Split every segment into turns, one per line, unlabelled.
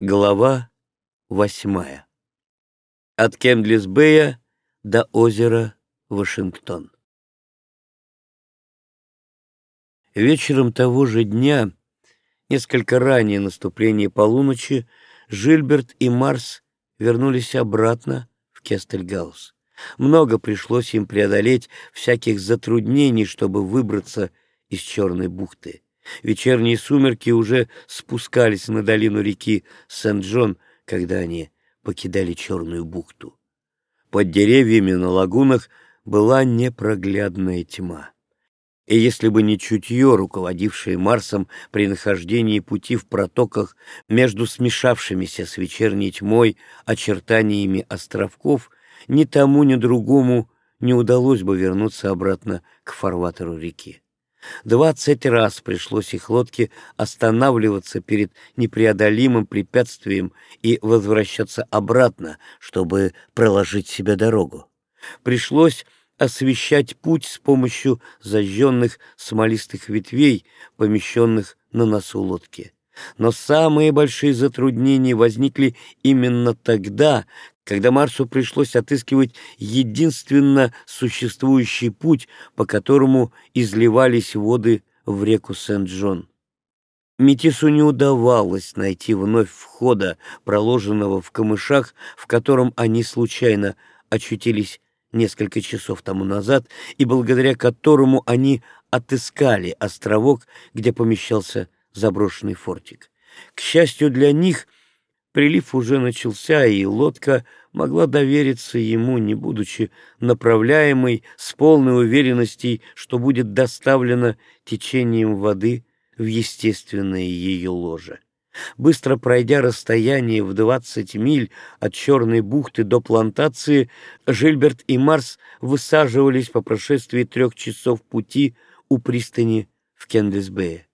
Глава восьмая. От Кемблисбея до озера Вашингтон. Вечером того же дня, несколько ранее наступления полуночи, Жильберт и Марс вернулись обратно в Кестельгаус. Много пришлось им преодолеть всяких затруднений, чтобы выбраться из Черной бухты. Вечерние сумерки уже спускались на долину реки Сент-Джон, когда они покидали Черную бухту. Под деревьями на лагунах была непроглядная тьма. И если бы не чутье, руководившее Марсом при нахождении пути в протоках между смешавшимися с вечерней тьмой очертаниями островков, ни тому, ни другому не удалось бы вернуться обратно к фарватеру реки. Двадцать раз пришлось их лодке останавливаться перед непреодолимым препятствием и возвращаться обратно, чтобы проложить себе дорогу. Пришлось освещать путь с помощью зажженных смолистых ветвей, помещенных на носу лодки. Но самые большие затруднения возникли именно тогда, когда Марсу пришлось отыскивать единственно существующий путь, по которому изливались воды в реку Сент-Джон. Метису не удавалось найти вновь входа, проложенного в камышах, в котором они случайно очутились несколько часов тому назад, и благодаря которому они отыскали островок, где помещался заброшенный фортик. К счастью для них — Прилив уже начался, и лодка могла довериться ему, не будучи направляемой с полной уверенностью, что будет доставлена течением воды в естественное ее ложе. Быстро пройдя расстояние в двадцать миль от Черной бухты до плантации, Жильберт и Марс высаживались по прошествии трех часов пути у пристани в Кендлисбее.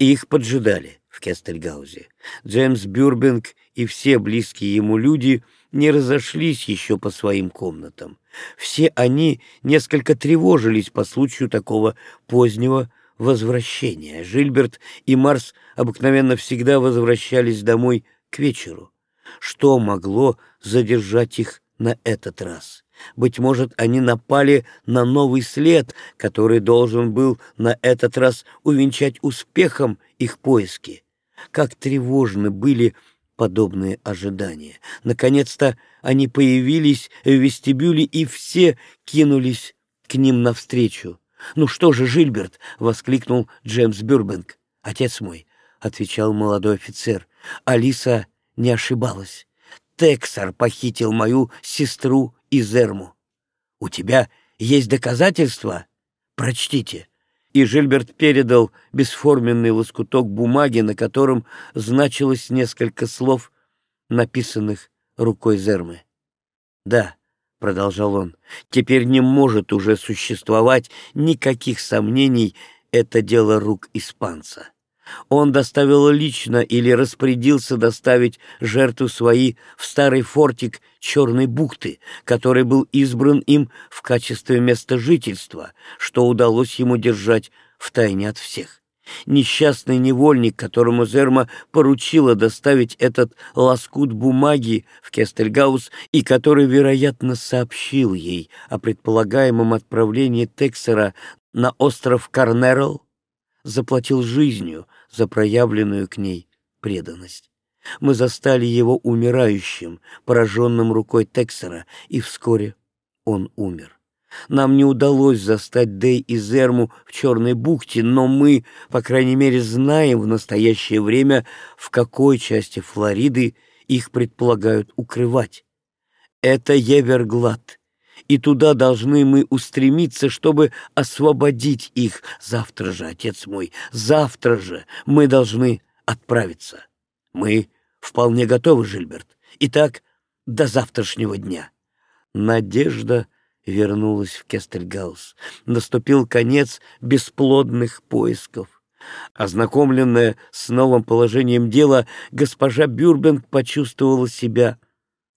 Их поджидали в Кестельгаузе. Джеймс Бюрбинг и все близкие ему люди не разошлись еще по своим комнатам. Все они несколько тревожились по случаю такого позднего возвращения. Жильберт и Марс обыкновенно всегда возвращались домой к вечеру. Что могло задержать их на этот раз? Быть может, они напали на новый след, который должен был на этот раз увенчать успехом их поиски. Как тревожны были подобные ожидания. Наконец-то они появились в вестибюле, и все кинулись к ним навстречу. «Ну что же, Жильберт!» — воскликнул Джеймс Бюрбенг. «Отец мой!» — отвечал молодой офицер. «Алиса не ошибалась. Тексар похитил мою сестру Изерму. У тебя есть доказательства? Прочтите и Жильберт передал бесформенный лоскуток бумаги, на котором значилось несколько слов, написанных рукой Зермы. «Да», — продолжал он, — «теперь не может уже существовать никаких сомнений, это дело рук испанца. Он доставил лично или распорядился доставить жертву свои в старый фортик Черной бухты, который был избран им в качестве места жительства, что удалось ему держать в тайне от всех. Несчастный невольник, которому Зерма поручила доставить этот лоскут бумаги в Кестельгаус и который, вероятно, сообщил ей о предполагаемом отправлении Тексера на остров Карнерл, заплатил жизнью за проявленную к ней преданность. Мы застали его умирающим, пораженным рукой Тексера, и вскоре он умер. Нам не удалось застать Дэй и Зерму в Черной бухте, но мы, по крайней мере, знаем в настоящее время, в какой части Флориды их предполагают укрывать. Это Еверглад, и туда должны мы устремиться, чтобы освободить их. Завтра же, отец мой, завтра же мы должны отправиться. Мы вполне готовы, Жильберт. Итак, до завтрашнего дня. Надежда вернулась в Кестельгаус. Наступил конец бесплодных поисков. Ознакомленная с новым положением дела, госпожа Бюрбенг почувствовала себя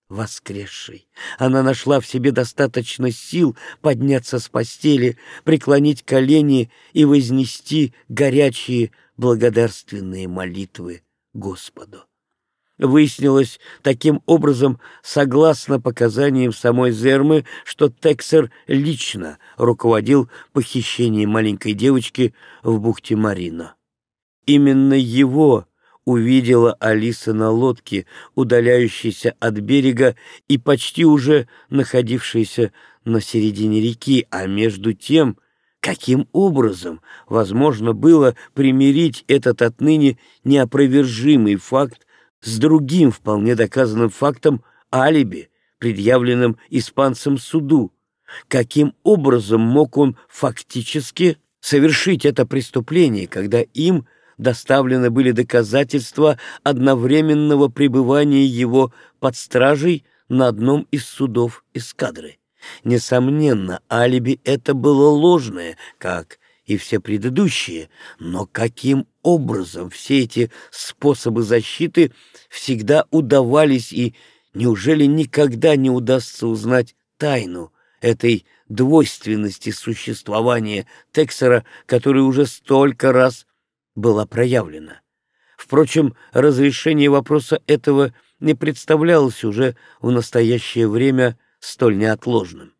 воскресшей. Она нашла в себе достаточно сил подняться с постели, преклонить колени и вознести горячие благодарственные молитвы Господу. Выяснилось таким образом, согласно показаниям самой Зермы, что Тексер лично руководил похищением маленькой девочки в бухте Марина. Именно его увидела Алиса на лодке, удаляющейся от берега и почти уже находившейся на середине реки, а между тем, каким образом возможно было примирить этот отныне неопровержимый факт с другим вполне доказанным фактом алиби, предъявленным испанцам суду, каким образом мог он фактически совершить это преступление, когда им доставлены были доказательства одновременного пребывания его под стражей на одном из судов эскадры. Несомненно, алиби это было ложное, как и все предыдущие, но каким образом все эти способы защиты всегда удавались и неужели никогда не удастся узнать тайну этой двойственности существования Тексера, который уже столько раз была проявлена. Впрочем, разрешение вопроса этого не представлялось уже в настоящее время столь неотложным.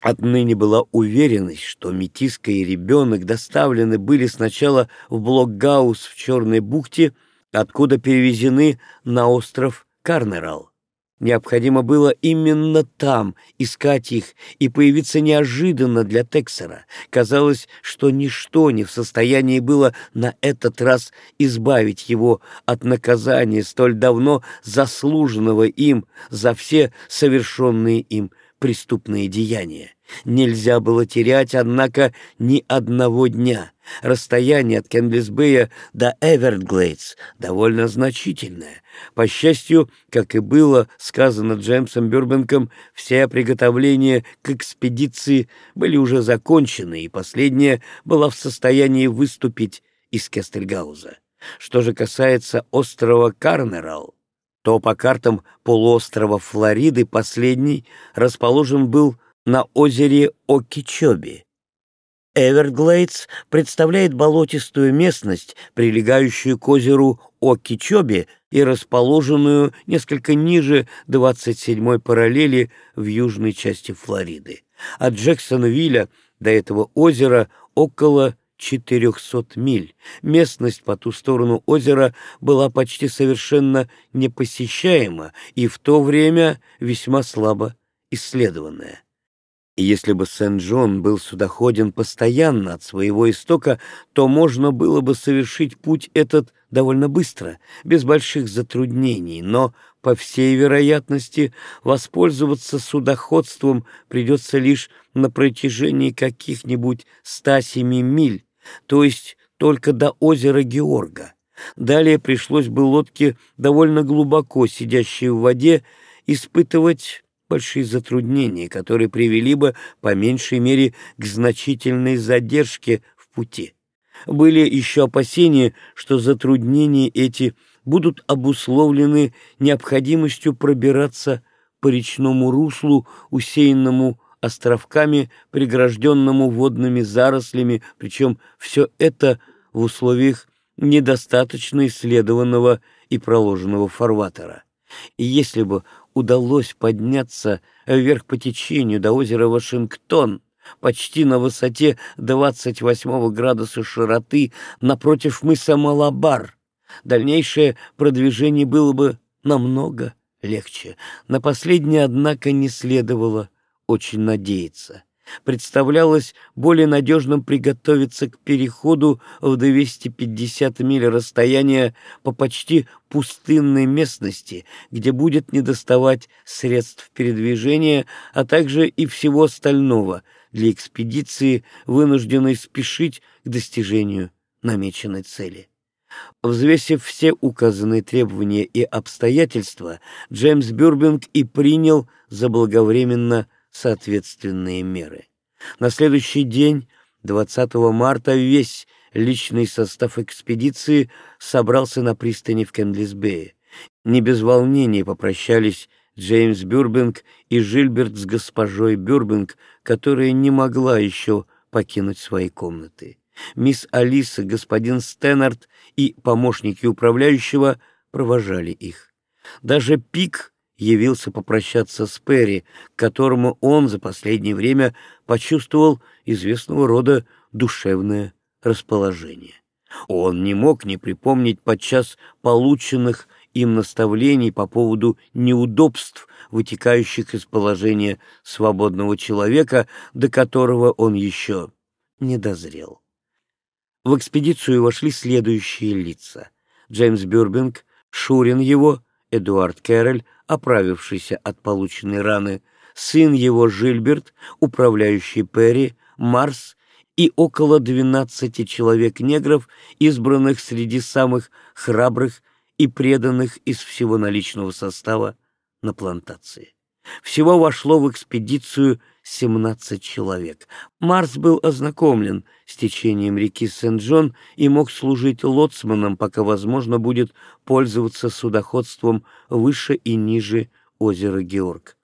Отныне была уверенность, что метиска и ребенок доставлены были сначала в Блокгаус в Черной бухте, откуда перевезены на остров Карнерал. Необходимо было именно там искать их и появиться неожиданно для Тексера. Казалось, что ничто не в состоянии было на этот раз избавить его от наказания столь давно заслуженного им за все совершенные им преступные деяния. Нельзя было терять, однако, ни одного дня. Расстояние от Кендлисбея до Эвертглейдс довольно значительное. По счастью, как и было сказано Джеймсом Бюрбенком, все приготовления к экспедиции были уже закончены, и последняя была в состоянии выступить из Кестельгауза. Что же касается острова Карнерал, то по картам полуострова Флориды последний расположен был на озере Окичоби. Эверглейдс представляет болотистую местность, прилегающую к озеру Окичоби и расположенную несколько ниже 27-й параллели в южной части Флориды. От Джексонвилля до этого озера около 400 миль. Местность по ту сторону озера была почти совершенно непосещаема и в то время весьма слабо исследованная. Если бы Сент-Джон был судоходен постоянно от своего истока, то можно было бы совершить путь этот довольно быстро, без больших затруднений, но, по всей вероятности, воспользоваться судоходством придется лишь на протяжении каких-нибудь 107 миль, то есть только до озера Георга. Далее пришлось бы лодке, довольно глубоко сидящей в воде, испытывать большие затруднения, которые привели бы, по меньшей мере, к значительной задержке в пути. Были еще опасения, что затруднения эти будут обусловлены необходимостью пробираться по речному руслу, усеянному островками, прегражденному водными зарослями, причем все это в условиях недостаточно исследованного и проложенного фарватера. И если бы удалось подняться вверх по течению до озера Вашингтон, почти на высоте 28 градуса широты напротив мыса Малабар, дальнейшее продвижение было бы намного легче. На последнее, однако, не следовало очень надеяться. Представлялось более надежным приготовиться к переходу в 250 миль расстояния по почти пустынной местности, где будет недоставать средств передвижения, а также и всего остального для экспедиции, вынужденной спешить к достижению намеченной цели. Взвесив все указанные требования и обстоятельства, Джеймс Бюрбинг и принял заблаговременно соответственные меры. На следующий день, 20 марта, весь личный состав экспедиции собрался на пристани в Кендлисбее. Не без волнения попрощались Джеймс Бюрбинг и Жильберт с госпожой Бюрбинг, которая не могла еще покинуть свои комнаты. Мисс Алиса, господин Стэннард и помощники управляющего провожали их. Даже Пик явился попрощаться с Перри, к которому он за последнее время почувствовал известного рода душевное расположение. Он не мог не припомнить подчас полученных им наставлений по поводу неудобств, вытекающих из положения свободного человека, до которого он еще не дозрел. В экспедицию вошли следующие лица. Джеймс Бюрбинг, Шурин его, Эдуард Кэрроль, оправившийся от полученной раны, сын его Жильберт, управляющий Перри, Марс и около двенадцати человек негров, избранных среди самых храбрых и преданных из всего наличного состава на плантации. Всего вошло в экспедицию 17 человек. Марс был ознакомлен с течением реки Сент-Джон и мог служить лоцманом, пока возможно будет пользоваться судоходством выше и ниже озера Георг.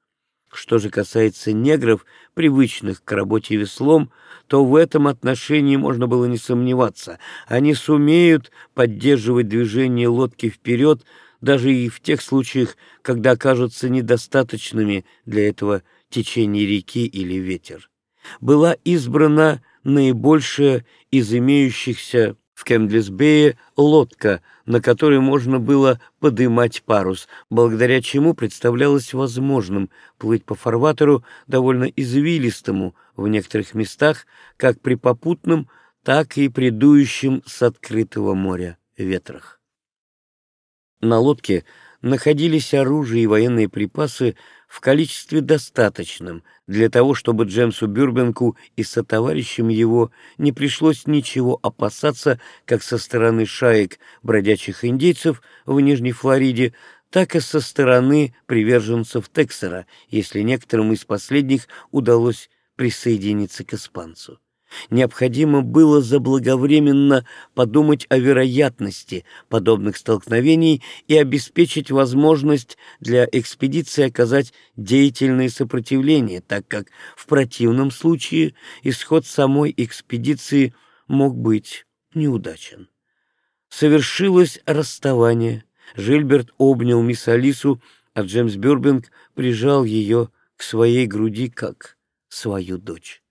Что же касается негров, привычных к работе веслом, то в этом отношении можно было не сомневаться. Они сумеют поддерживать движение лодки вперед, даже и в тех случаях, когда окажутся недостаточными для этого течение реки или ветер. Была избрана наибольшая из имеющихся в Кемдлисбее лодка, на которой можно было подымать парус, благодаря чему представлялось возможным плыть по фарватеру довольно извилистому в некоторых местах, как при попутном, так и при дующем с открытого моря ветрах. На лодке находились оружие и военные припасы в количестве достаточном для того, чтобы Джемсу Бюрбенку и сотоварищам его не пришлось ничего опасаться как со стороны шаек бродячих индейцев в Нижней Флориде, так и со стороны приверженцев Тексера, если некоторым из последних удалось присоединиться к испанцу. Необходимо было заблаговременно подумать о вероятности подобных столкновений и обеспечить возможность для экспедиции оказать деятельное сопротивление, так как в противном случае исход самой экспедиции мог быть неудачен. Совершилось расставание. Жильберт обнял мисс Алису, а Джеймс Бюрбинг прижал ее к своей груди, как свою дочь.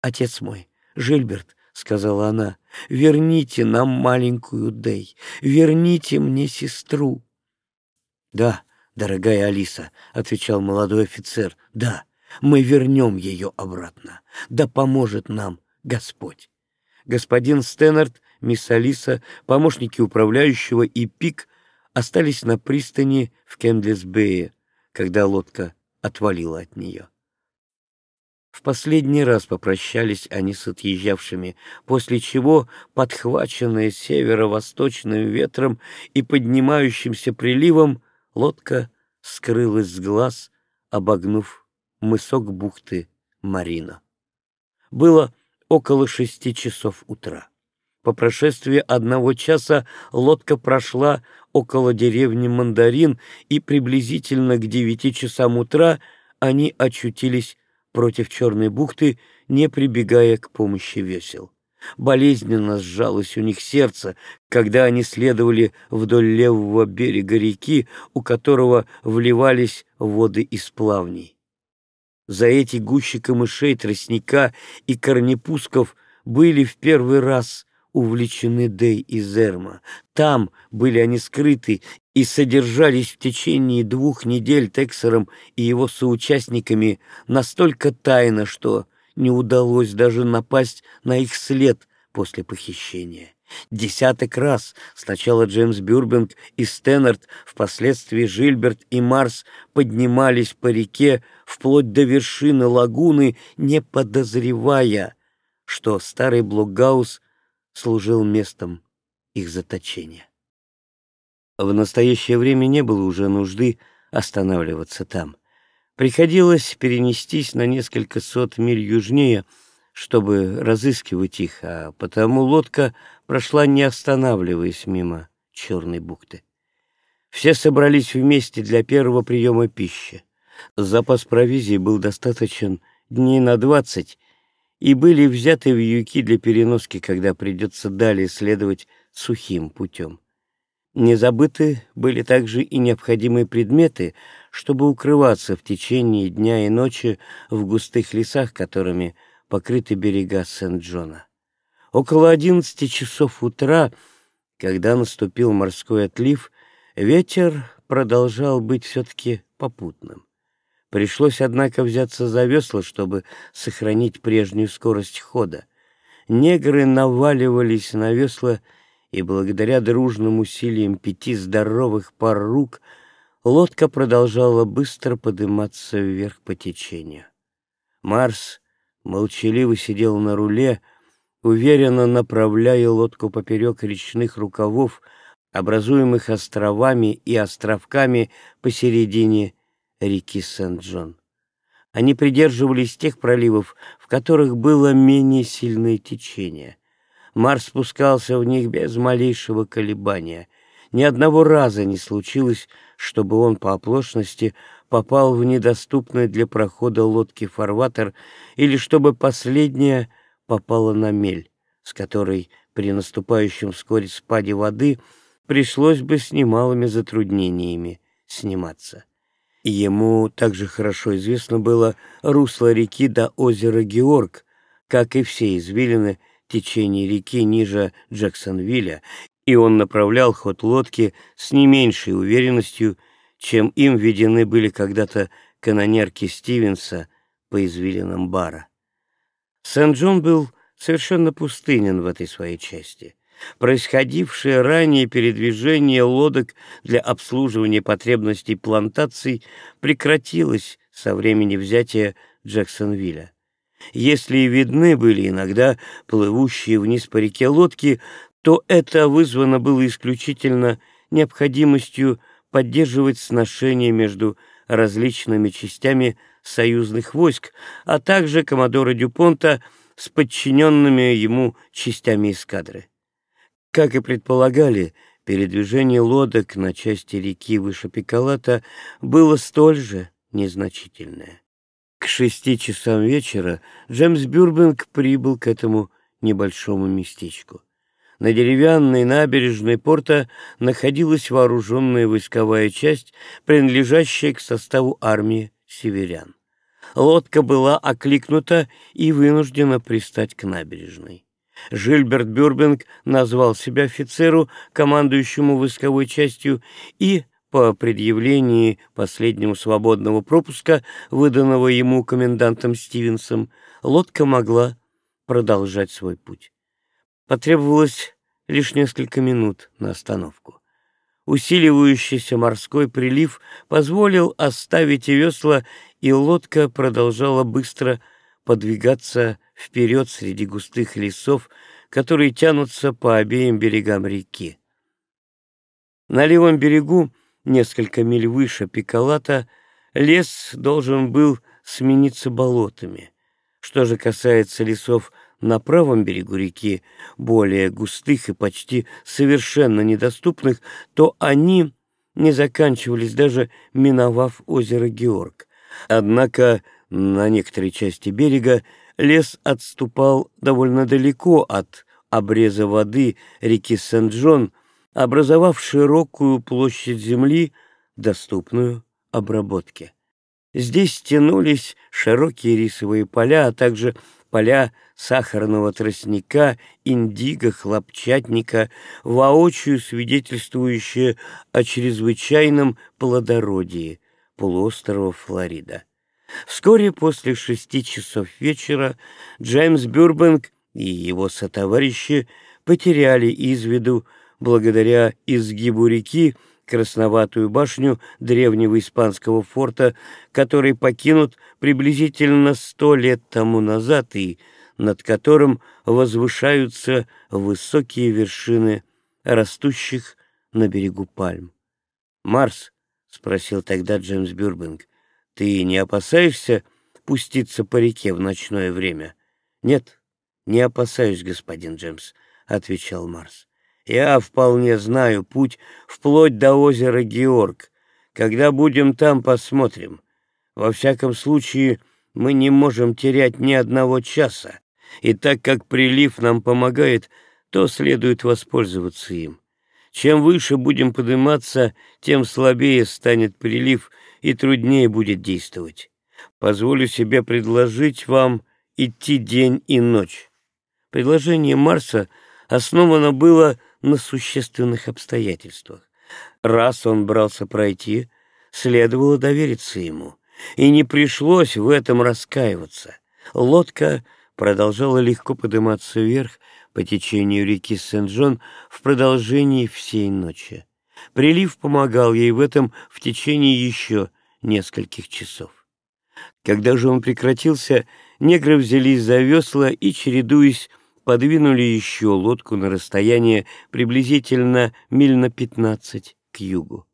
«Отец мой, Жильберт, — сказала она, — верните нам маленькую Дэй, верните мне сестру. — Да, дорогая Алиса, — отвечал молодой офицер, — да, мы вернем ее обратно. Да поможет нам Господь. Господин Стэннерт, мисс Алиса, помощники управляющего и Пик остались на пристани в Кемдлисбее, когда лодка отвалила от нее. В последний раз попрощались они с отъезжавшими, после чего, подхваченная северо-восточным ветром и поднимающимся приливом, лодка скрылась с глаз, обогнув мысок бухты Марина. Было около шести часов утра. По прошествии одного часа лодка прошла около деревни Мандарин, и приблизительно к девяти часам утра они очутились против Черной бухты, не прибегая к помощи весел. Болезненно сжалось у них сердце, когда они следовали вдоль левого берега реки, у которого вливались воды из плавней. За эти гущи камышей, тростника и корнепусков были в первый раз увлечены Дэй и Зерма. Там были они скрыты и содержались в течение двух недель Тексером и его соучастниками настолько тайно, что не удалось даже напасть на их след после похищения. Десяток раз сначала Джеймс Бюрбинг и Стэннерт, впоследствии Жильберт и Марс поднимались по реке вплоть до вершины лагуны, не подозревая, что старый Блокгаус служил местом их заточения. В настоящее время не было уже нужды останавливаться там. Приходилось перенестись на несколько сот миль южнее, чтобы разыскивать их, а потому лодка прошла, не останавливаясь мимо Черной бухты. Все собрались вместе для первого приема пищи. Запас провизии был достаточен дней на двадцать, и были взяты в юки для переноски, когда придется далее следовать сухим путем. Не забыты были также и необходимые предметы, чтобы укрываться в течение дня и ночи в густых лесах, которыми покрыты берега Сент-Джона. Около одиннадцати часов утра, когда наступил морской отлив, ветер продолжал быть все-таки попутным. Пришлось, однако, взяться за весла, чтобы сохранить прежнюю скорость хода. Негры наваливались на весла, и благодаря дружным усилиям пяти здоровых пар рук лодка продолжала быстро подниматься вверх по течению. Марс молчаливо сидел на руле, уверенно направляя лодку поперек речных рукавов, образуемых островами и островками посередине реки Сент-Джон. Они придерживались тех проливов, в которых было менее сильное течение. Марс спускался в них без малейшего колебания. Ни одного раза не случилось, чтобы он по оплошности попал в недоступный для прохода лодки фарватер или чтобы последняя попала на мель, с которой при наступающем вскоре спаде воды пришлось бы с немалыми затруднениями сниматься. Ему также хорошо известно было русло реки до озера Георг, как и все извилины течения реки ниже Джексонвилля, и он направлял ход лодки с не меньшей уверенностью, чем им введены были когда-то канонерки Стивенса по извилинам бара. Сент-Джон был совершенно пустынен в этой своей части. Происходившее ранее передвижение лодок для обслуживания потребностей плантаций прекратилось со времени взятия Джексонвилля. Если и видны были иногда плывущие вниз по реке лодки, то это вызвано было исключительно необходимостью поддерживать сношения между различными частями союзных войск, а также коммодора Дюпонта с подчиненными ему частями эскадры. Как и предполагали, передвижение лодок на части реки выше Пикалата было столь же незначительное. К шести часам вечера Джеймс Бюрбинг прибыл к этому небольшому местечку. На деревянной набережной порта находилась вооруженная войсковая часть, принадлежащая к составу армии северян. Лодка была окликнута и вынуждена пристать к набережной. Жильберт Бюрбинг назвал себя офицеру, командующему войсковой частью, и по предъявлении последнего свободного пропуска, выданного ему комендантом Стивенсом, лодка могла продолжать свой путь. Потребовалось лишь несколько минут на остановку. Усиливающийся морской прилив позволил оставить весла, и лодка продолжала быстро подвигаться вперед среди густых лесов, которые тянутся по обеим берегам реки. На левом берегу несколько миль выше Пикалата, лес должен был смениться болотами. Что же касается лесов на правом берегу реки, более густых и почти совершенно недоступных, то они не заканчивались, даже миновав озеро Георг. Однако на некоторой части берега лес отступал довольно далеко от обреза воды реки Сент-Джон, образовав широкую площадь земли, доступную обработке. Здесь тянулись широкие рисовые поля, а также поля сахарного тростника, индиго, хлопчатника, воочию свидетельствующие о чрезвычайном плодородии полуострова Флорида. Вскоре после шести часов вечера Джеймс Бюрбенг и его сотоварищи потеряли из виду благодаря изгибу реки красноватую башню древнего испанского форта, который покинут приблизительно сто лет тому назад и над которым возвышаются высокие вершины растущих на берегу пальм. «Марс?» — спросил тогда Джеймс Бюрбинг. «Ты не опасаешься пуститься по реке в ночное время?» «Нет, не опасаюсь, господин Джеймс», — отвечал Марс. Я вполне знаю путь вплоть до озера Георг. Когда будем там, посмотрим. Во всяком случае, мы не можем терять ни одного часа, и так как прилив нам помогает, то следует воспользоваться им. Чем выше будем подниматься, тем слабее станет прилив и труднее будет действовать. Позволю себе предложить вам идти день и ночь. Предложение Марса основано было на существенных обстоятельствах. Раз он брался пройти, следовало довериться ему, и не пришлось в этом раскаиваться. Лодка продолжала легко подниматься вверх по течению реки Сен-Джон в продолжении всей ночи. Прилив помогал ей в этом в течение еще нескольких часов. Когда же он прекратился, негры взялись за весла и, чередуясь, подвинули еще лодку на расстояние приблизительно миль на пятнадцать к югу.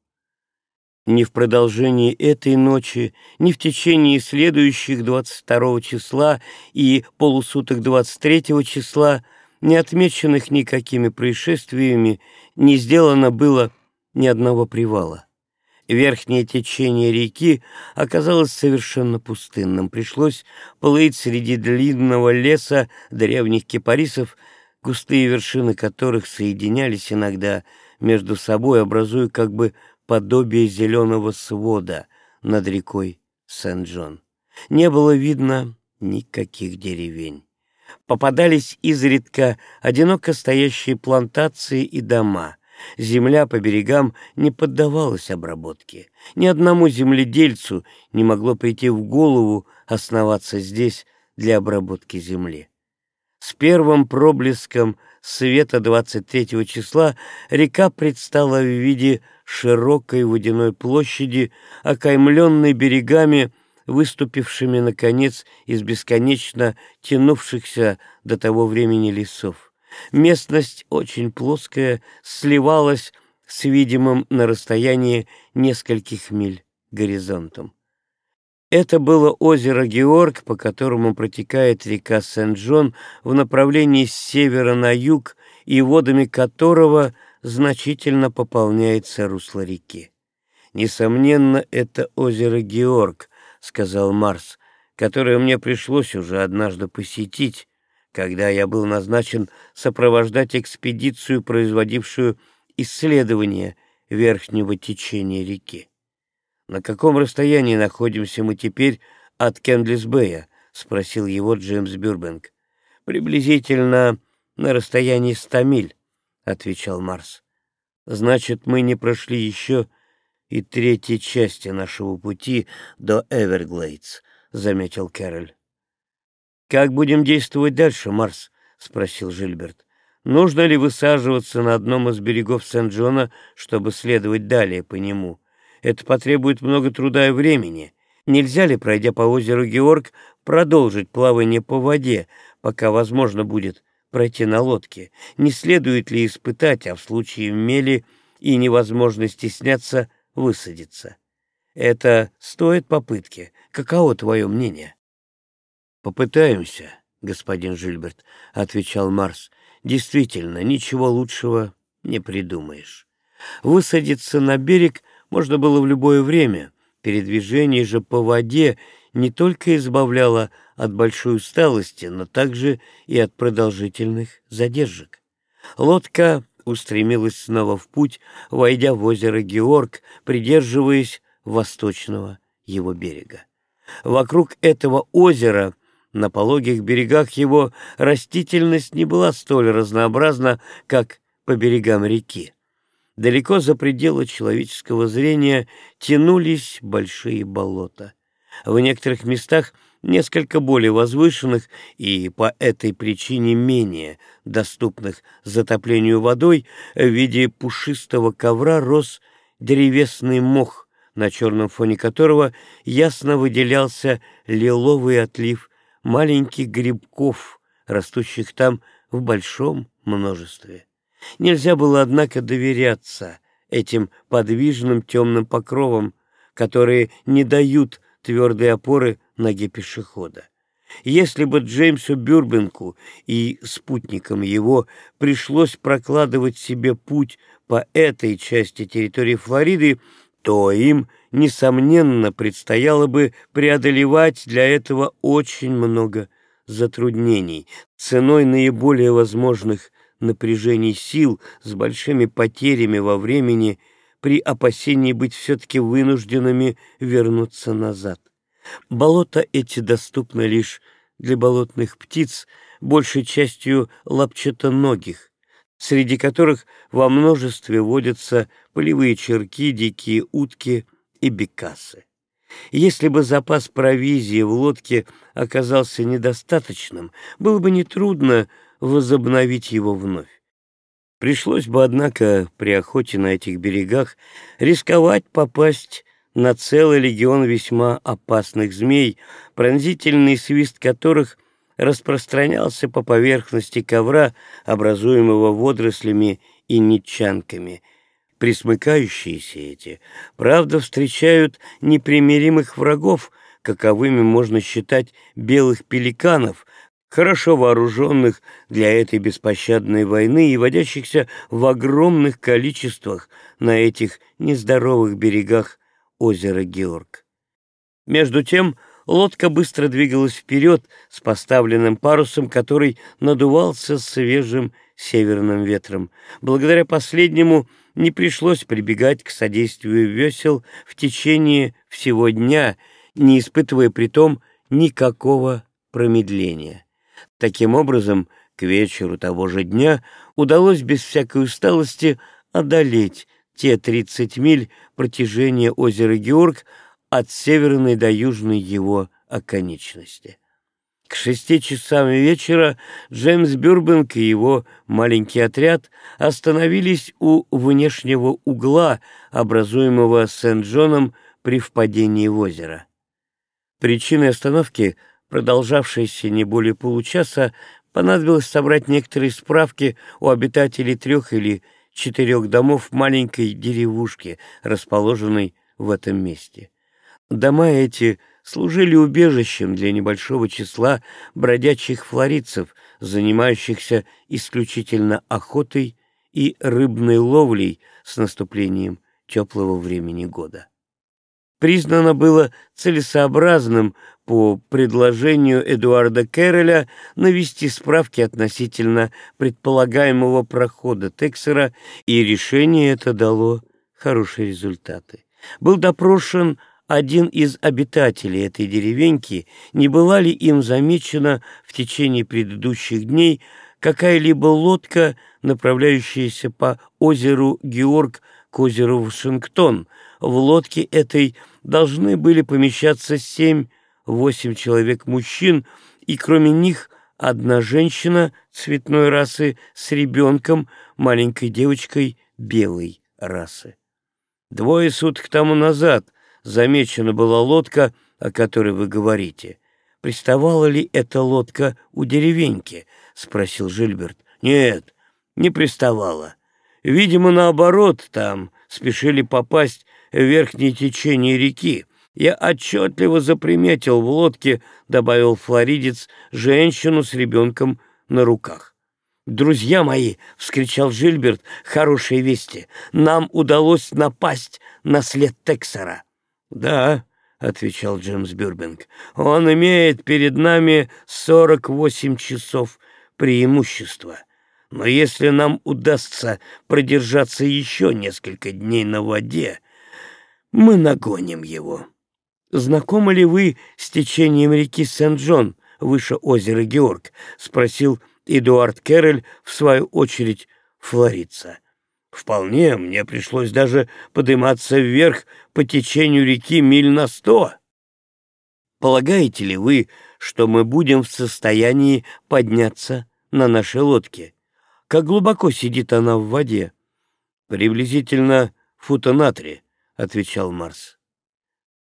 Ни в продолжении этой ночи, ни в течение следующих 22 числа и полусуток 23 числа, не отмеченных никакими происшествиями, не сделано было ни одного привала. Верхнее течение реки оказалось совершенно пустынным. Пришлось плыть среди длинного леса древних кипарисов, густые вершины которых соединялись иногда между собой, образуя как бы подобие зеленого свода над рекой Сен-Джон. Не было видно никаких деревень. Попадались изредка одиноко стоящие плантации и дома. Земля по берегам не поддавалась обработке. Ни одному земледельцу не могло прийти в голову основаться здесь для обработки земли. С первым проблеском света 23 числа река предстала в виде широкой водяной площади, окаймленной берегами, выступившими, наконец, из бесконечно тянувшихся до того времени лесов. Местность очень плоская, сливалась с видимым на расстоянии нескольких миль горизонтом. Это было озеро Георг, по которому протекает река Сен-Джон в направлении с севера на юг и водами которого значительно пополняется русло реки. «Несомненно, это озеро Георг», — сказал Марс, «которое мне пришлось уже однажды посетить, когда я был назначен сопровождать экспедицию, производившую исследование верхнего течения реки. «На каком расстоянии находимся мы теперь от Кендлисбея?» — спросил его Джеймс Бюрбенг. «Приблизительно на расстоянии ста миль», — отвечал Марс. «Значит, мы не прошли еще и третьей части нашего пути до Эверглейдс», — заметил Кэроль. «Как будем действовать дальше, Марс?» — спросил Жильберт. «Нужно ли высаживаться на одном из берегов Сен-Джона, чтобы следовать далее по нему?» Это потребует много труда и времени. Нельзя ли, пройдя по озеру Георг, продолжить плавание по воде, пока возможно будет пройти на лодке? Не следует ли испытать, а в случае мели и невозможности сняться, высадиться? Это стоит попытки. Каково твое мнение? Попытаемся, господин Жильберт, — отвечал Марс. Действительно, ничего лучшего не придумаешь. Высадиться на берег можно было в любое время. Передвижение же по воде не только избавляло от большой усталости, но также и от продолжительных задержек. Лодка устремилась снова в путь, войдя в озеро Георг, придерживаясь восточного его берега. Вокруг этого озера, на пологих берегах его, растительность не была столь разнообразна, как по берегам реки. Далеко за пределы человеческого зрения тянулись большие болота. В некоторых местах несколько более возвышенных и по этой причине менее доступных затоплению водой в виде пушистого ковра рос древесный мох, на черном фоне которого ясно выделялся лиловый отлив маленьких грибков, растущих там в большом множестве. Нельзя было, однако, доверяться этим подвижным темным покровам, которые не дают твердой опоры ноге пешехода. Если бы Джеймсу Бюрбенку и спутникам его пришлось прокладывать себе путь по этой части территории Флориды, то им, несомненно, предстояло бы преодолевать для этого очень много затруднений ценой наиболее возможных напряжений сил с большими потерями во времени при опасении быть все-таки вынужденными вернуться назад. Болота эти доступны лишь для болотных птиц, большей частью лапчатоногих, среди которых во множестве водятся полевые черки, дикие утки и бекасы. Если бы запас провизии в лодке оказался недостаточным, было бы нетрудно возобновить его вновь. Пришлось бы, однако, при охоте на этих берегах рисковать попасть на целый легион весьма опасных змей, пронзительный свист которых распространялся по поверхности ковра, образуемого водорослями и нитчанками. Присмыкающиеся эти, правда, встречают непримиримых врагов, каковыми можно считать белых пеликанов, хорошо вооруженных для этой беспощадной войны и водящихся в огромных количествах на этих нездоровых берегах озера Георг. Между тем лодка быстро двигалась вперед с поставленным парусом, который надувался свежим северным ветром. Благодаря последнему не пришлось прибегать к содействию весел в течение всего дня, не испытывая при том никакого промедления. Таким образом, к вечеру того же дня удалось без всякой усталости одолеть те 30 миль протяжения озера Георг от северной до южной его оконечности. К шести часам вечера Джеймс Бюрбенк и его маленький отряд остановились у внешнего угла, образуемого Сент-Джоном при впадении в озеро. Причиной остановки, продолжавшейся не более получаса, понадобилось собрать некоторые справки у обитателей трех или четырех домов маленькой деревушки, расположенной в этом месте. Дома эти служили убежищем для небольшого числа бродячих флоридцев, занимающихся исключительно охотой и рыбной ловлей с наступлением теплого времени года. Признано было целесообразным по предложению Эдуарда Кэрролля навести справки относительно предполагаемого прохода Тексера, и решение это дало хорошие результаты. Был допрошен один из обитателей этой деревеньки, не была ли им замечена в течение предыдущих дней какая-либо лодка, направляющаяся по озеру Георг к озеру Вашингтон. В лодке этой должны были помещаться семь восемь человек мужчин, и кроме них одна женщина цветной расы с ребенком, маленькой девочкой белой расы. Двое суток тому назад замечена была лодка, о которой вы говорите. Приставала ли эта лодка у деревеньки? — спросил Жильберт. — Нет, не приставала. Видимо, наоборот, там спешили попасть в верхнее течение реки. Я отчетливо заприметил в лодке, добавил флоридец, женщину с ребенком на руках. «Друзья мои!» — вскричал Жильберт. «Хорошие вести! Нам удалось напасть на след Тексера!» «Да», — отвечал Джеймс Бюрбинг, — «он имеет перед нами сорок восемь часов преимущества. Но если нам удастся продержаться еще несколько дней на воде, мы нагоним его». «Знакомы ли вы с течением реки Сент-Джон выше озера Георг?» — спросил Эдуард Керрель, в свою очередь, флорица. «Вполне, мне пришлось даже подниматься вверх по течению реки миль на сто». «Полагаете ли вы, что мы будем в состоянии подняться на нашей лодке? Как глубоко сидит она в воде?» «Приблизительно фута на три», — отвечал Марс.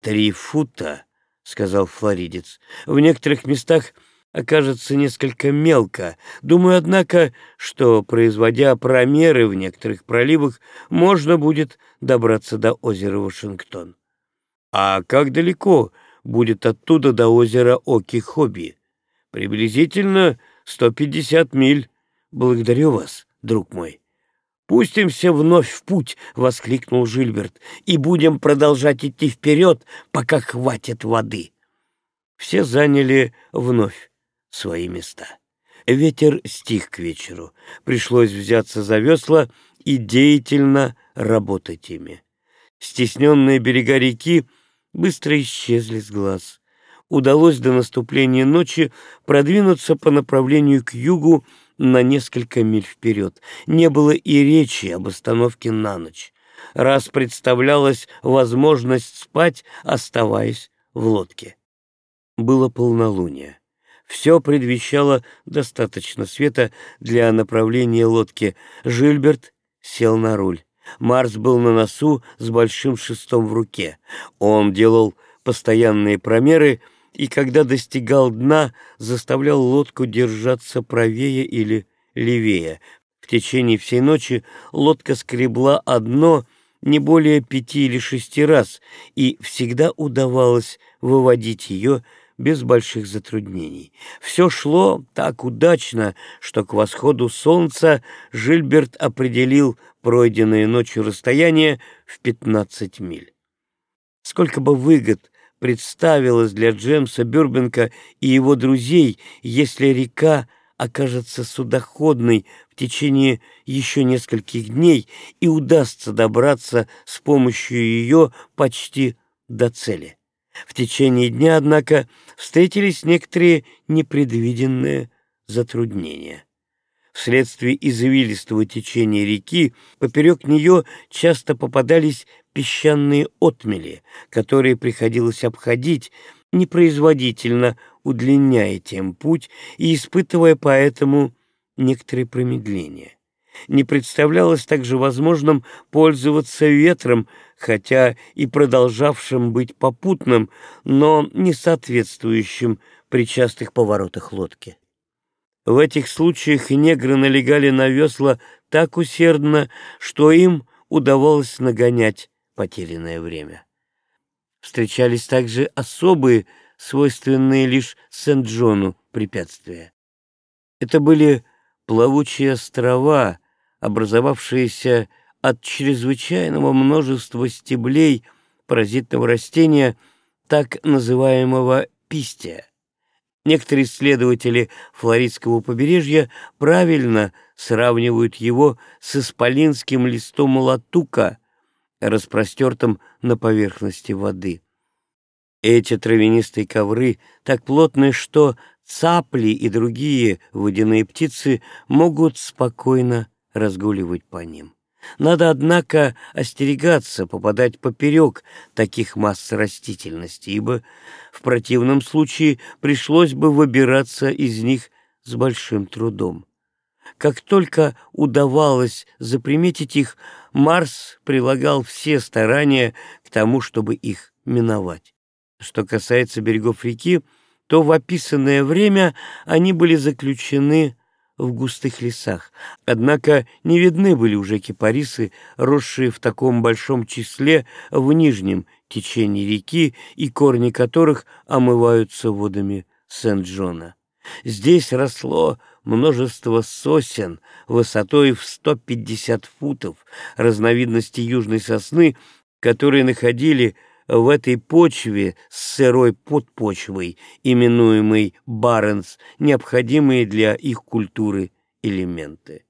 «Три фута», — сказал флоридец. «В некоторых местах окажется несколько мелко. Думаю, однако, что, производя промеры в некоторых проливах, можно будет добраться до озера Вашингтон. А как далеко будет оттуда до озера Оки-Хобби? Приблизительно 150 миль. Благодарю вас, друг мой. «Пустимся вновь в путь!» — воскликнул Жильберт. «И будем продолжать идти вперед, пока хватит воды!» Все заняли вновь свои места. Ветер стих к вечеру. Пришлось взяться за весла и деятельно работать ими. Стесненные берега реки быстро исчезли с глаз. Удалось до наступления ночи продвинуться по направлению к югу на несколько миль вперед. Не было и речи об остановке на ночь. Раз представлялась возможность спать, оставаясь в лодке. Было полнолуние. Все предвещало достаточно света для направления лодки. Жильберт сел на руль. Марс был на носу с большим шестом в руке. Он делал постоянные промеры и, когда достигал дна, заставлял лодку держаться правее или левее. В течение всей ночи лодка скребла одно не более пяти или шести раз, и всегда удавалось выводить ее без больших затруднений. Все шло так удачно, что к восходу солнца Жильберт определил пройденное ночью расстояние в 15 миль. Сколько бы выгод представилось для Джемса Бюрбенка и его друзей, если река окажется судоходной в течение еще нескольких дней и удастся добраться с помощью ее почти до цели. В течение дня, однако, встретились некоторые непредвиденные затруднения. Вследствие извилистого течения реки поперек нее часто попадались песчаные отмели, которые приходилось обходить, непроизводительно удлиняя тем путь и испытывая поэтому некоторые промедления. Не представлялось также возможным пользоваться ветром, хотя и продолжавшим быть попутным, но не соответствующим при частых поворотах лодки. В этих случаях негры налегали на весла так усердно, что им удавалось нагонять потерянное время. Встречались также особые, свойственные лишь Сент-Джону препятствия. Это были плавучие острова, образовавшиеся от чрезвычайного множества стеблей паразитного растения, так называемого пистия. Некоторые исследователи флоридского побережья правильно сравнивают его с исполинским листом латука, распростертым на поверхности воды. Эти травянистые ковры так плотны, что цапли и другие водяные птицы могут спокойно разгуливать по ним. Надо, однако, остерегаться попадать поперек таких масс растительности, ибо в противном случае пришлось бы выбираться из них с большим трудом. Как только удавалось заприметить их, Марс прилагал все старания к тому, чтобы их миновать. Что касается берегов реки, то в описанное время они были заключены в густых лесах. Однако не видны были уже кипарисы, росшие в таком большом числе в нижнем течении реки и корни которых омываются водами Сент-Джона. Здесь росло множество сосен высотой в 150 футов, разновидности южной сосны, которые находили в этой почве с сырой подпочвой, именуемой баренс, необходимые для их культуры элементы.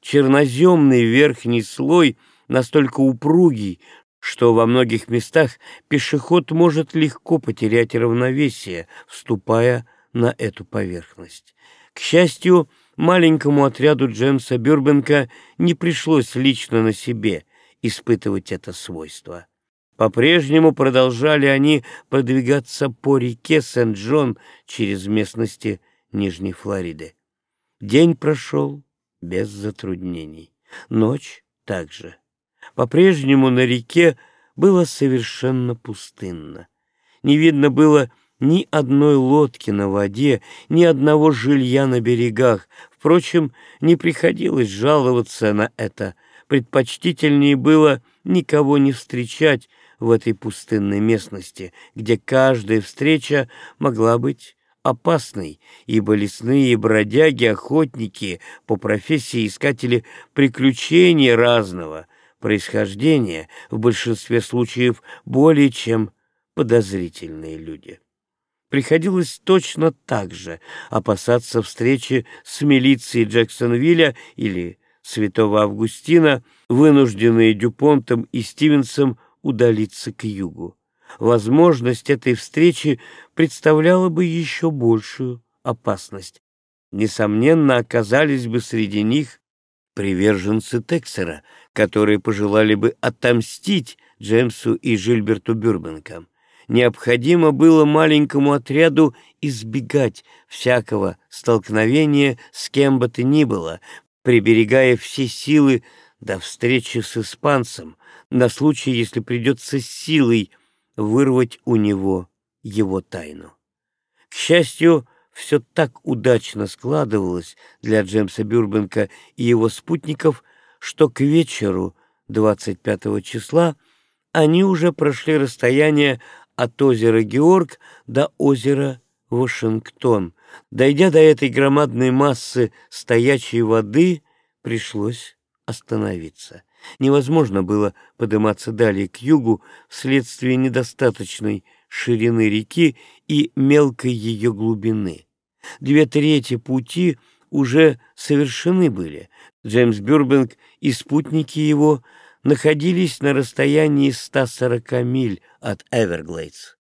Черноземный верхний слой настолько упругий, что во многих местах пешеход может легко потерять равновесие, вступая на эту поверхность. К счастью, маленькому отряду Джемса Бюрбенка не пришлось лично на себе испытывать это свойство. По-прежнему продолжали они продвигаться по реке Сент-Джон через местности Нижней Флориды. День прошел без затруднений, ночь также. По-прежнему на реке было совершенно пустынно. Не видно было ни одной лодки на воде, ни одного жилья на берегах. Впрочем, не приходилось жаловаться на это. Предпочтительнее было никого не встречать, в этой пустынной местности, где каждая встреча могла быть опасной, ибо лесные бродяги, охотники, по профессии искатели приключений разного происхождения, в большинстве случаев более чем подозрительные люди. приходилось точно так же опасаться встречи с милицией Джексонвилля или Святого Августина, вынужденные Дюпонтом и Стивенсом удалиться к югу. Возможность этой встречи представляла бы еще большую опасность. Несомненно, оказались бы среди них приверженцы Тексера, которые пожелали бы отомстить Джеймсу и Жильберту Бюрбенкам. Необходимо было маленькому отряду избегать всякого столкновения с кем бы то ни было, приберегая все силы до встречи с испанцем, на случай, если придется силой вырвать у него его тайну. К счастью, все так удачно складывалось для Джеймса Бюрбенка и его спутников, что к вечеру 25 числа они уже прошли расстояние от озера Георг до озера Вашингтон. Дойдя до этой громадной массы стоячей воды, пришлось остановиться. Невозможно было подниматься далее к югу вследствие недостаточной ширины реки и мелкой ее глубины. Две трети пути уже совершены были. Джеймс Бюрбенг и спутники его находились на расстоянии 140 миль от Эверглейдс.